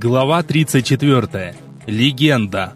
Глава 34. Легенда.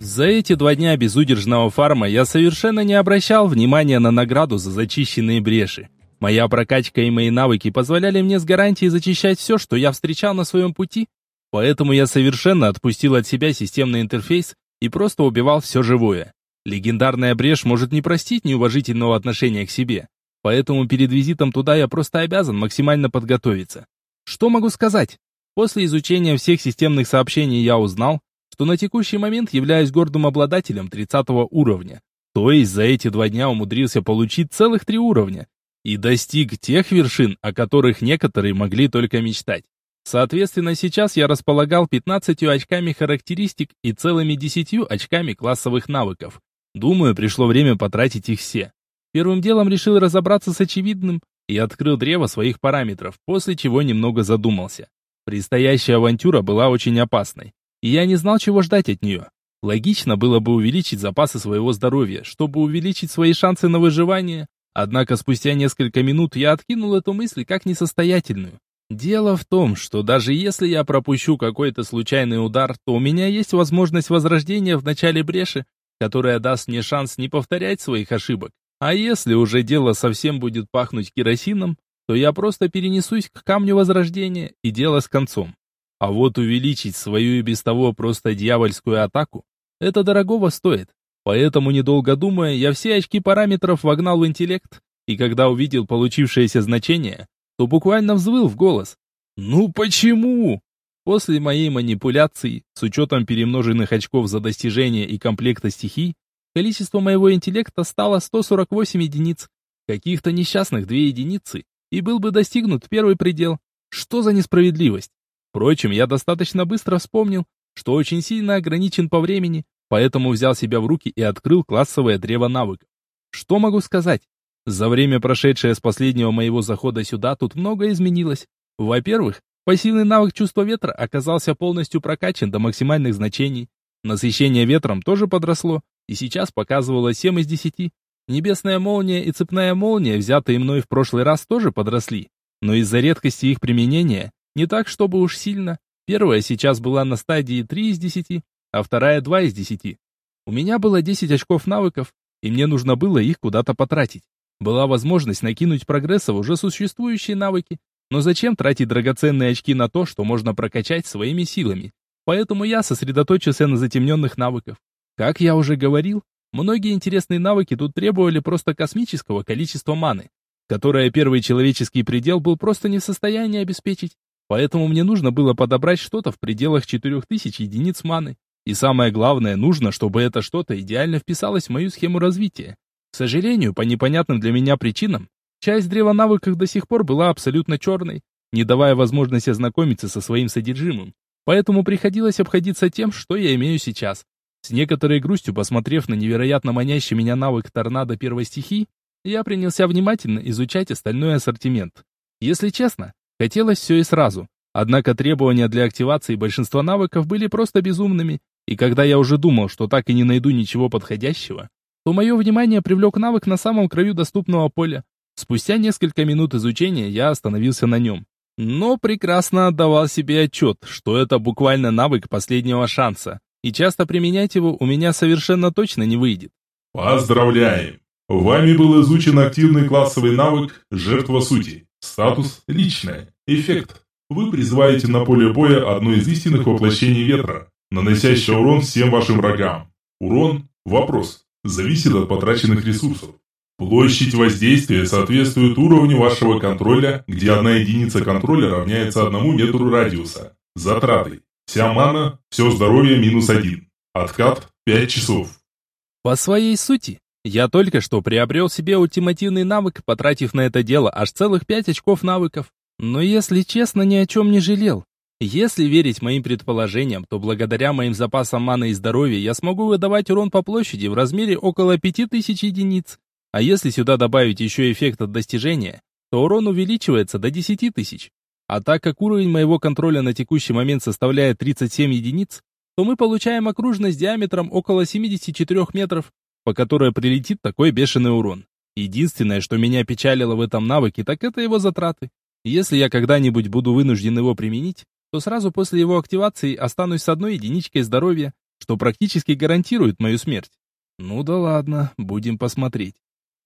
За эти два дня безудержного фарма я совершенно не обращал внимания на награду за зачищенные бреши. Моя прокачка и мои навыки позволяли мне с гарантией зачищать все, что я встречал на своем пути, поэтому я совершенно отпустил от себя системный интерфейс и просто убивал все живое. Легендарная брешь может не простить неуважительного отношения к себе, поэтому перед визитом туда я просто обязан максимально подготовиться. Что могу сказать? После изучения всех системных сообщений я узнал, что на текущий момент являюсь гордым обладателем 30 уровня. То есть за эти два дня умудрился получить целых три уровня. И достиг тех вершин, о которых некоторые могли только мечтать. Соответственно, сейчас я располагал 15 очками характеристик и целыми 10 очками классовых навыков. Думаю, пришло время потратить их все. Первым делом решил разобраться с очевидным и открыл древо своих параметров, после чего немного задумался. Предстоящая авантюра была очень опасной, и я не знал, чего ждать от нее. Логично было бы увеличить запасы своего здоровья, чтобы увеличить свои шансы на выживание, однако спустя несколько минут я откинул эту мысль как несостоятельную. Дело в том, что даже если я пропущу какой-то случайный удар, то у меня есть возможность возрождения в начале бреши, которая даст мне шанс не повторять своих ошибок. А если уже дело совсем будет пахнуть керосином, то я просто перенесусь к камню возрождения и дело с концом. А вот увеличить свою и без того просто дьявольскую атаку, это дорогого стоит. Поэтому, недолго думая, я все очки параметров вогнал в интеллект, и когда увидел получившееся значение, то буквально взвыл в голос. «Ну почему?» После моей манипуляции, с учетом перемноженных очков за достижение и комплекта стихий, Количество моего интеллекта стало 148 единиц. Каких-то несчастных две единицы, и был бы достигнут первый предел. Что за несправедливость? Впрочем, я достаточно быстро вспомнил, что очень сильно ограничен по времени, поэтому взял себя в руки и открыл классовое древо навыков. Что могу сказать? За время, прошедшее с последнего моего захода сюда, тут многое изменилось. Во-первых, пассивный навык чувства ветра оказался полностью прокачан до максимальных значений. Насыщение ветром тоже подросло, и сейчас показывало 7 из 10. Небесная молния и цепная молния, взятые мной в прошлый раз, тоже подросли. Но из-за редкости их применения, не так чтобы уж сильно. Первая сейчас была на стадии 3 из 10, а вторая 2 из 10. У меня было 10 очков навыков, и мне нужно было их куда-то потратить. Была возможность накинуть прогресса в уже существующие навыки, но зачем тратить драгоценные очки на то, что можно прокачать своими силами? Поэтому я сосредоточился на затемненных навыках. Как я уже говорил, многие интересные навыки тут требовали просто космического количества маны, которое первый человеческий предел был просто не в состоянии обеспечить. Поэтому мне нужно было подобрать что-то в пределах 4000 единиц маны. И самое главное, нужно, чтобы это что-то идеально вписалось в мою схему развития. К сожалению, по непонятным для меня причинам, часть древа навыков до сих пор была абсолютно черной, не давая возможности ознакомиться со своим содержимым. Поэтому приходилось обходиться тем, что я имею сейчас. С некоторой грустью, посмотрев на невероятно манящий меня навык торнадо первой стихии, я принялся внимательно изучать остальной ассортимент. Если честно, хотелось все и сразу. Однако требования для активации большинства навыков были просто безумными, и когда я уже думал, что так и не найду ничего подходящего, то мое внимание привлек навык на самом краю доступного поля. Спустя несколько минут изучения я остановился на нем. Но прекрасно отдавал себе отчет, что это буквально навык последнего шанса и часто применять его у меня совершенно точно не выйдет. Поздравляем! Вами был изучен активный классовый навык «Жертва сути». Статус «Личное». Эффект. Вы призываете на поле боя одно из истинных воплощений ветра, наносящее урон всем вашим врагам. Урон – вопрос. Зависит от потраченных ресурсов. Площадь воздействия соответствует уровню вашего контроля, где одна единица контроля равняется одному метру радиуса. Затраты Вся мана, все здоровье минус один. Откат пять часов. По своей сути, я только что приобрел себе ультимативный навык, потратив на это дело аж целых пять очков навыков. Но если честно, ни о чем не жалел. Если верить моим предположениям, то благодаря моим запасам маны и здоровья я смогу выдавать урон по площади в размере около 5000 единиц. А если сюда добавить еще эффект от достижения, то урон увеличивается до 10 тысяч. А так как уровень моего контроля на текущий момент составляет 37 единиц, то мы получаем окружность диаметром около 74 метров, по которой прилетит такой бешеный урон. Единственное, что меня печалило в этом навыке, так это его затраты. Если я когда-нибудь буду вынужден его применить, то сразу после его активации останусь с одной единичкой здоровья, что практически гарантирует мою смерть. Ну да ладно, будем посмотреть.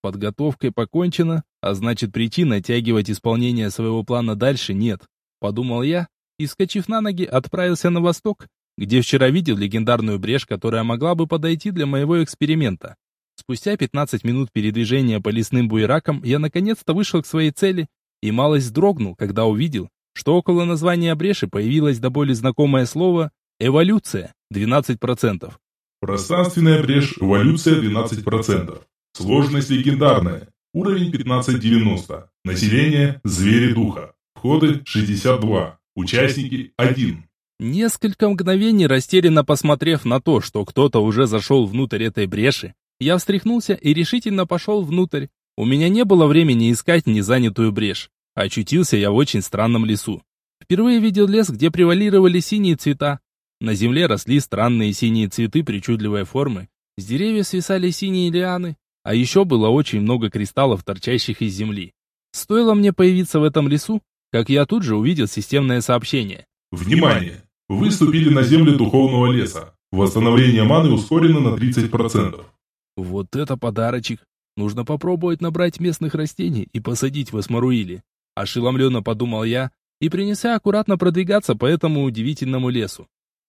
Подготовкой покончено, а значит причин оттягивать исполнение своего плана дальше нет, подумал я и, скачив на ноги, отправился на восток, где вчера видел легендарную брешь, которая могла бы подойти для моего эксперимента. Спустя 15 минут передвижения по лесным буеракам я наконец-то вышел к своей цели и малость вздрогнул, когда увидел, что около названия бреши появилось до боли знакомое слово «эволюция» 12%. Пространственная брешь, эволюция 12%. Сложность легендарная. Уровень 1590. Население – звери духа. Входы – 62. Участники – 1. Несколько мгновений растерянно посмотрев на то, что кто-то уже зашел внутрь этой бреши, я встряхнулся и решительно пошел внутрь. У меня не было времени искать незанятую брешь. Очутился я в очень странном лесу. Впервые видел лес, где превалировали синие цвета. На земле росли странные синие цветы причудливой формы. С деревьев свисали синие лианы, а еще было очень много кристаллов, торчащих из земли. Стоило мне появиться в этом лесу, как я тут же увидел системное сообщение. Внимание! Вы ступили на землю духовного леса. Восстановление маны ускорено на 30%. Вот это подарочек. Нужно попробовать набрать местных растений и посадить в Асмаруиле. Ошеломленно подумал я и принялся аккуратно продвигаться по этому удивительному лесу.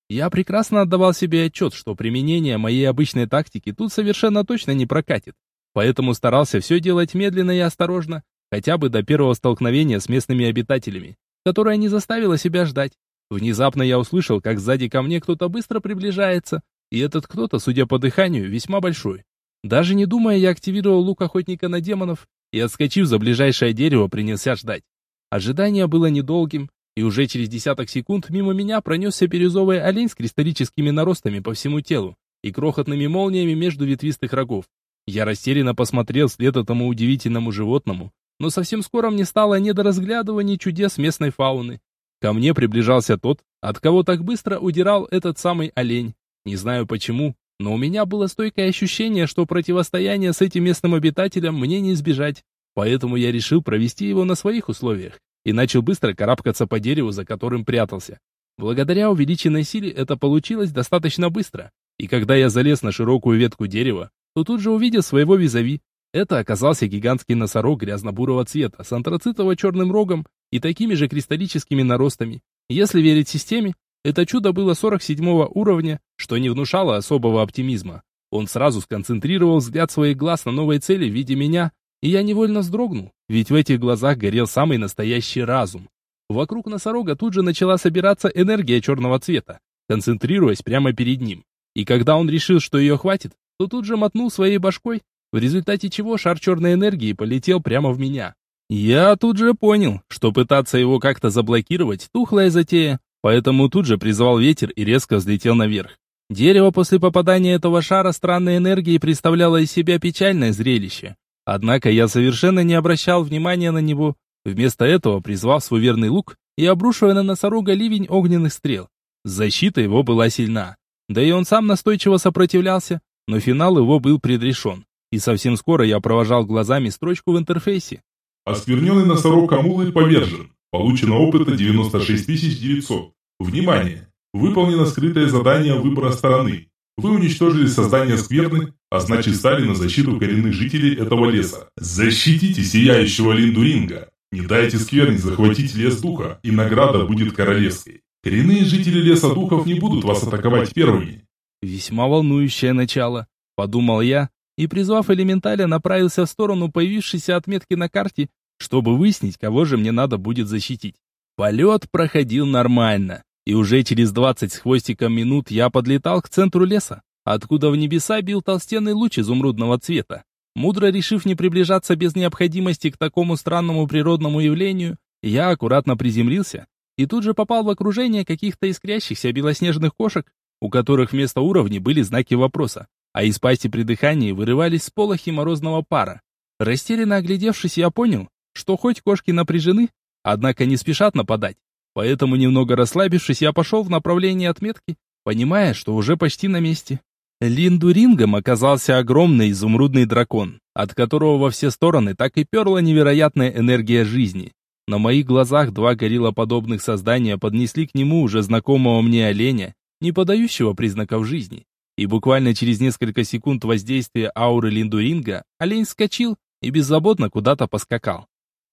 Я прекрасно отдавал себе отчет, что применение моей обычной тактики тут совершенно точно не прокатит. Поэтому старался все делать медленно и осторожно, хотя бы до первого столкновения с местными обитателями, которое не заставило себя ждать. Внезапно я услышал, как сзади ко мне кто-то быстро приближается, и этот кто-то, судя по дыханию, весьма большой. Даже не думая, я активировал лук охотника на демонов и, отскочив за ближайшее дерево, принялся ждать. Ожидание было недолгим, и уже через десяток секунд мимо меня пронесся бирюзовый олень с кристаллическими наростами по всему телу и крохотными молниями между ветвистых рогов. Я растерянно посмотрел вслед этому удивительному животному, но совсем скоро мне стало не до разглядывания чудес местной фауны. Ко мне приближался тот, от кого так быстро удирал этот самый олень. Не знаю почему, но у меня было стойкое ощущение, что противостояние с этим местным обитателем мне не избежать. Поэтому я решил провести его на своих условиях и начал быстро карабкаться по дереву, за которым прятался. Благодаря увеличенной силе это получилось достаточно быстро, и когда я залез на широкую ветку дерева, то тут же увидел своего визави. Это оказался гигантский носорог грязно-бурого цвета с антрацитово-черным рогом и такими же кристаллическими наростами. Если верить системе, это чудо было 47 уровня, что не внушало особого оптимизма. Он сразу сконцентрировал взгляд своих глаз на новой цели в виде меня, и я невольно вздрогнул, ведь в этих глазах горел самый настоящий разум. Вокруг носорога тут же начала собираться энергия черного цвета, концентрируясь прямо перед ним. И когда он решил, что ее хватит, то тут же мотнул своей башкой, в результате чего шар черной энергии полетел прямо в меня. Я тут же понял, что пытаться его как-то заблокировать – тухлая затея, поэтому тут же призвал ветер и резко взлетел наверх. Дерево после попадания этого шара странной энергии представляло из себя печальное зрелище. Однако я совершенно не обращал внимания на него, вместо этого призвал свой верный лук и обрушивая на носорога ливень огненных стрел. Защита его была сильна, да и он сам настойчиво сопротивлялся, но финал его был предрешен. И совсем скоро я провожал глазами строчку в интерфейсе, Оскверненный носорог Камулы повержен. Получено опыта 96 900. Внимание! Выполнено скрытое задание выбора стороны. Вы уничтожили создание скверны, а значит стали на защиту коренных жителей этого леса. Защитите сияющего Линдуринга. Не дайте скверне захватить лес духа, и награда будет королевской. Коренные жители леса духов не будут вас атаковать первыми. Весьма волнующее начало, подумал я, и, призвав элементаля, направился в сторону появившейся отметки на карте, чтобы выяснить, кого же мне надо будет защитить. Полет проходил нормально, и уже через двадцать с хвостиком минут я подлетал к центру леса, откуда в небеса бил толстенный луч изумрудного цвета. Мудро решив не приближаться без необходимости к такому странному природному явлению, я аккуратно приземлился и тут же попал в окружение каких-то искрящихся белоснежных кошек, у которых вместо уровней были знаки вопроса а из пасти при дыхании вырывались сполохи морозного пара. Растерянно оглядевшись, я понял, что хоть кошки напряжены, однако не спешат нападать. Поэтому, немного расслабившись, я пошел в направлении отметки, понимая, что уже почти на месте. Линдурингом оказался огромный изумрудный дракон, от которого во все стороны так и перла невероятная энергия жизни. На моих глазах два гориллоподобных создания поднесли к нему уже знакомого мне оленя, не подающего признаков жизни. И буквально через несколько секунд воздействия ауры Линдуринга олень вскочил и беззаботно куда-то поскакал.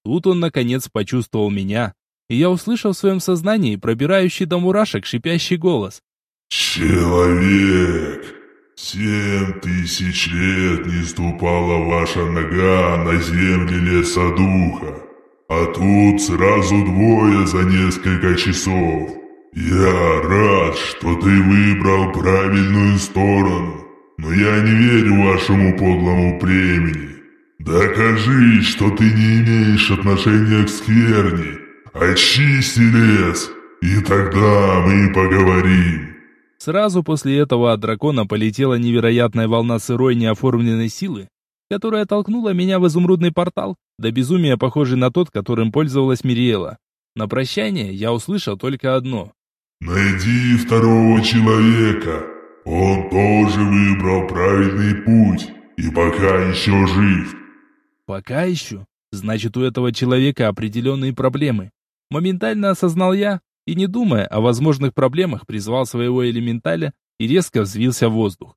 Тут он, наконец, почувствовал меня, и я услышал в своем сознании пробирающий до мурашек шипящий голос. «Человек, семь тысяч лет не ступала ваша нога на земле леса духа, а тут сразу двое за несколько часов. «Я рад, что ты выбрал правильную сторону, но я не верю вашему подлому племени. Докажи, что ты не имеешь отношения к скверне. Очисти лес, и тогда мы поговорим». Сразу после этого от дракона полетела невероятная волна сырой неоформленной силы, которая толкнула меня в изумрудный портал, до безумия похожий на тот, которым пользовалась Мириэла. На прощание я услышал только одно. «Найди второго человека. Он тоже выбрал правильный путь и пока еще жив». «Пока еще? Значит, у этого человека определенные проблемы». Моментально осознал я и, не думая о возможных проблемах, призвал своего элементаля и резко взвился в воздух.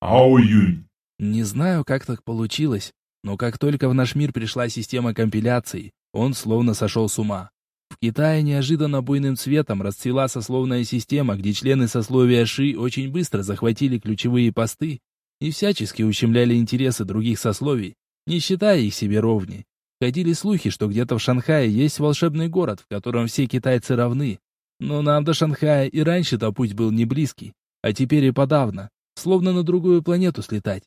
«Ао Юнь». Не знаю, как так получилось, но как только в наш мир пришла система компиляции, он словно сошел с ума. В Китае неожиданно буйным цветом расцвела сословная система, где члены сословия Ши очень быстро захватили ключевые посты и всячески ущемляли интересы других сословий, не считая их себе ровней. Ходили слухи, что где-то в Шанхае есть волшебный город, в котором все китайцы равны. Но нам до Шанхая и раньше-то путь был не близкий, а теперь и подавно, словно на другую планету слетать.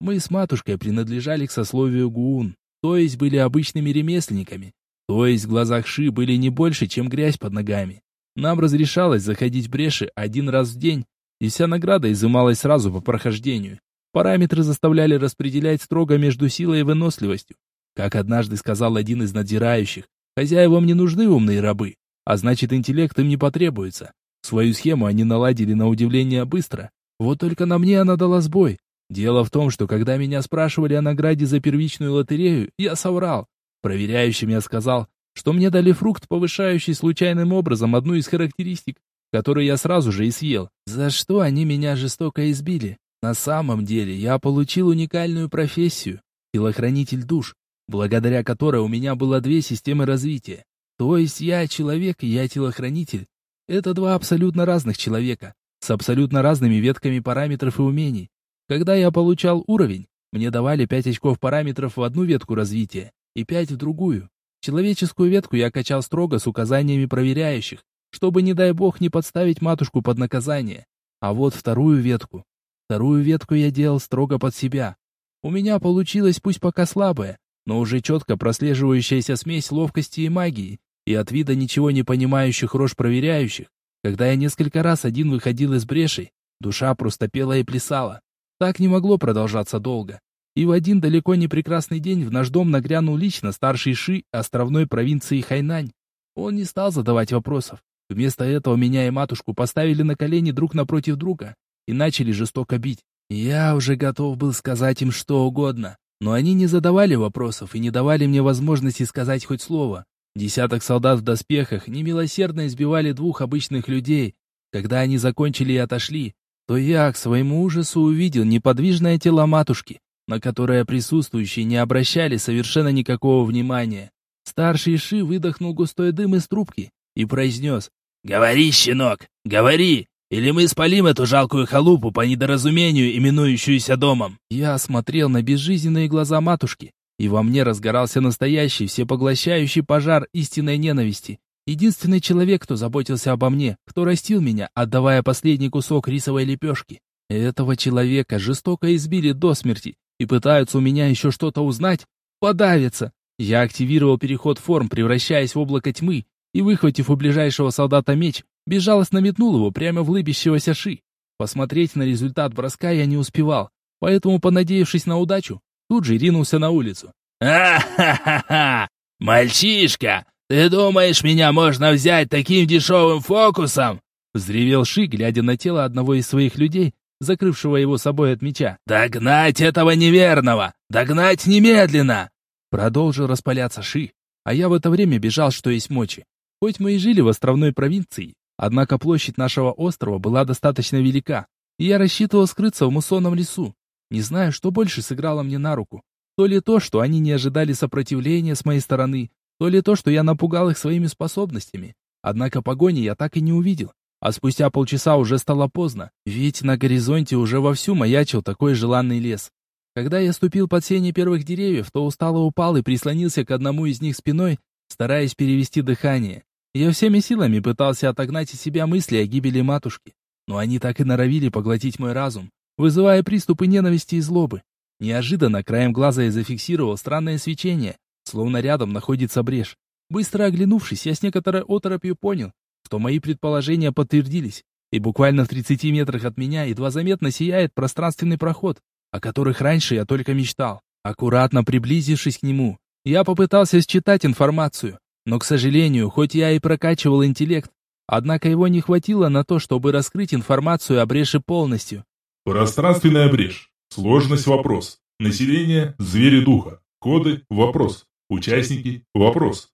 Мы с матушкой принадлежали к сословию Гуун, то есть были обычными ремесленниками, то есть в глазах Ши были не больше, чем грязь под ногами. Нам разрешалось заходить в бреши один раз в день, и вся награда изымалась сразу по прохождению. Параметры заставляли распределять строго между силой и выносливостью. Как однажды сказал один из надзирающих, хозяевам не нужны умные рабы, а значит интеллект им не потребуется. Свою схему они наладили на удивление быстро. Вот только на мне она дала сбой. Дело в том, что когда меня спрашивали о награде за первичную лотерею, я соврал. Проверяющим я сказал, что мне дали фрукт, повышающий случайным образом одну из характеристик, которую я сразу же и съел. За что они меня жестоко избили? На самом деле я получил уникальную профессию – телохранитель душ, благодаря которой у меня было две системы развития. То есть я человек я телохранитель. Это два абсолютно разных человека, с абсолютно разными ветками параметров и умений. Когда я получал уровень, мне давали 5 очков параметров в одну ветку развития, и пять в другую. Человеческую ветку я качал строго с указаниями проверяющих, чтобы, не дай бог, не подставить матушку под наказание. А вот вторую ветку. Вторую ветку я делал строго под себя. У меня получилась пусть пока слабая, но уже четко прослеживающаяся смесь ловкости и магии, и от вида ничего не понимающих рож проверяющих. Когда я несколько раз один выходил из брешей, душа просто пела и плясала. Так не могло продолжаться долго. И в один далеко не прекрасный день в наш дом нагрянул лично старший Ши островной провинции Хайнань. Он не стал задавать вопросов. Вместо этого меня и матушку поставили на колени друг напротив друга и начали жестоко бить. Я уже готов был сказать им что угодно, но они не задавали вопросов и не давали мне возможности сказать хоть слово. Десяток солдат в доспехах немилосердно избивали двух обычных людей. Когда они закончили и отошли, то я к своему ужасу увидел неподвижное тело матушки, на которое присутствующие не обращали совершенно никакого внимания. Старший Ши выдохнул густой дым из трубки и произнес «Говори, щенок, говори, или мы спалим эту жалкую халупу по недоразумению, именующуюся домом». Я смотрел на безжизненные глаза матушки, и во мне разгорался настоящий всепоглощающий пожар истинной ненависти. Единственный человек, кто заботился обо мне, кто растил меня, отдавая последний кусок рисовой лепешки. Этого человека жестоко избили до смерти, и пытаются у меня еще что-то узнать, подавятся. Я активировал переход форм, превращаясь в облако тьмы, и, выхватив у ближайшего солдата меч, безжалостно метнул его прямо в лыбящегося Ши. Посмотреть на результат броска я не успевал, поэтому, понадеявшись на удачу, тут же ринулся на улицу. «А-ха-ха-ха! Мальчишка, ты думаешь, меня можно взять таким дешевым фокусом?» Взревел Ши, глядя на тело одного из своих людей, закрывшего его собой от меча. «Догнать этого неверного! Догнать немедленно!» Продолжил распаляться Ши. а я в это время бежал, что есть мочи. Хоть мы и жили в островной провинции, однако площадь нашего острова была достаточно велика, и я рассчитывал скрыться в муссонном лесу. Не знаю, что больше сыграло мне на руку. То ли то, что они не ожидали сопротивления с моей стороны, то ли то, что я напугал их своими способностями. Однако погони я так и не увидел. А спустя полчаса уже стало поздно, ведь на горизонте уже вовсю маячил такой желанный лес. Когда я ступил под сени первых деревьев, то устало упал и прислонился к одному из них спиной, стараясь перевести дыхание. Я всеми силами пытался отогнать из себя мысли о гибели матушки, но они так и норовили поглотить мой разум, вызывая приступы ненависти и злобы. Неожиданно краем глаза я зафиксировал странное свечение, словно рядом находится брешь. Быстро оглянувшись, я с некоторой оторопью понял, что мои предположения подтвердились, и буквально в 30 метрах от меня едва заметно сияет пространственный проход, о которых раньше я только мечтал. Аккуратно приблизившись к нему, я попытался считать информацию, но, к сожалению, хоть я и прокачивал интеллект, однако его не хватило на то, чтобы раскрыть информацию о бреше полностью. Пространственная брешь. Сложность вопрос. Население – звери духа. Коды – вопрос. Участники – вопрос.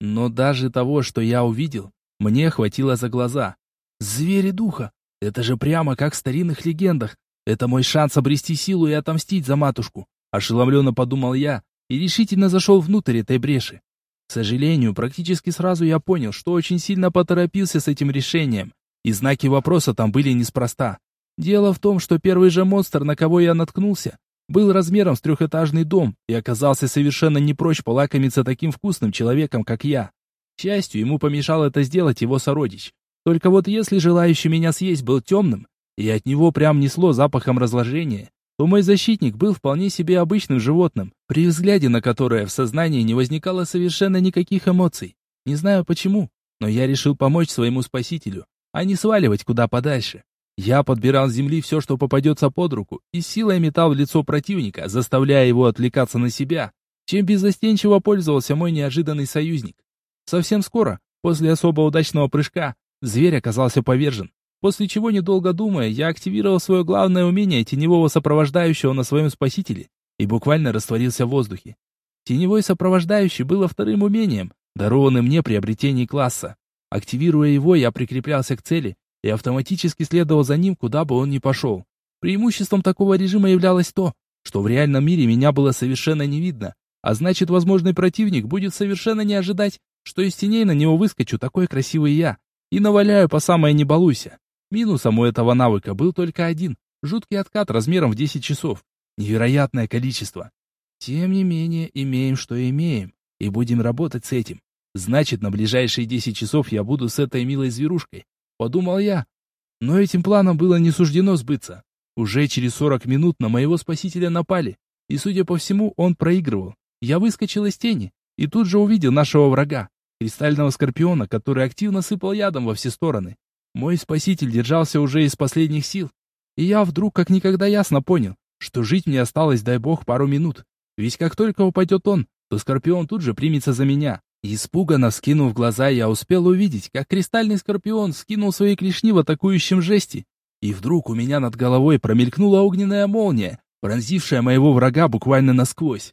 Но даже того, что я увидел, мне хватило за глаза. Звери духа. Это же прямо как в старинных легендах. Это мой шанс обрести силу и отомстить за матушку. Ошеломленно подумал я и решительно зашел внутрь этой бреши. К сожалению, практически сразу я понял, что очень сильно поторопился с этим решением, и знаки вопроса там были неспроста. Дело в том, что первый же монстр, на кого я наткнулся, был размером с трехэтажный дом и оказался совершенно не прочь полакомиться таким вкусным человеком, как я. Счастью, ему помешал это сделать его сородич. Только вот если желающий меня съесть был темным, и от него прям несло запахом разложения, то мой защитник был вполне себе обычным животным, при взгляде на которое в сознании не возникало совершенно никаких эмоций. Не знаю почему, но я решил помочь своему спасителю, а не сваливать куда подальше. Я подбирал с земли все, что попадется под руку, и силой метал в лицо противника, заставляя его отвлекаться на себя, чем беззастенчиво пользовался мой неожиданный союзник. Совсем скоро, после особо удачного прыжка, зверь оказался повержен. После чего, недолго думая, я активировал свое главное умение теневого сопровождающего на своем спасителе и буквально растворился в воздухе. Теневой сопровождающий было вторым умением, дарованным мне при обретении класса. Активируя его, я прикреплялся к цели и автоматически следовал за ним, куда бы он ни пошел. Преимуществом такого режима являлось то, что в реальном мире меня было совершенно не видно, а значит, возможный противник будет совершенно не ожидать, что из теней на него выскочу такой красивый я и наваляю по самое не балуйся. Минусом у этого навыка был только один – жуткий откат размером в 10 часов. Невероятное количество. Тем не менее, имеем, что имеем, и будем работать с этим. Значит, на ближайшие 10 часов я буду с этой милой зверушкой. Подумал я. Но этим планом было не суждено сбыться. Уже через 40 минут на моего спасителя напали, и, судя по всему, он проигрывал. Я выскочил из тени и тут же увидел нашего врага кристального скорпиона, который активно сыпал ядом во все стороны. Мой спаситель держался уже из последних сил, и я вдруг как никогда ясно понял, что жить мне осталось, дай бог, пару минут. Ведь как только упадет он, то скорпион тут же примется за меня. Испуганно вскинув глаза, я успел увидеть, как кристальный скорпион скинул свои клешни в атакующем жесте. И вдруг у меня над головой промелькнула огненная молния, пронзившая моего врага буквально насквозь.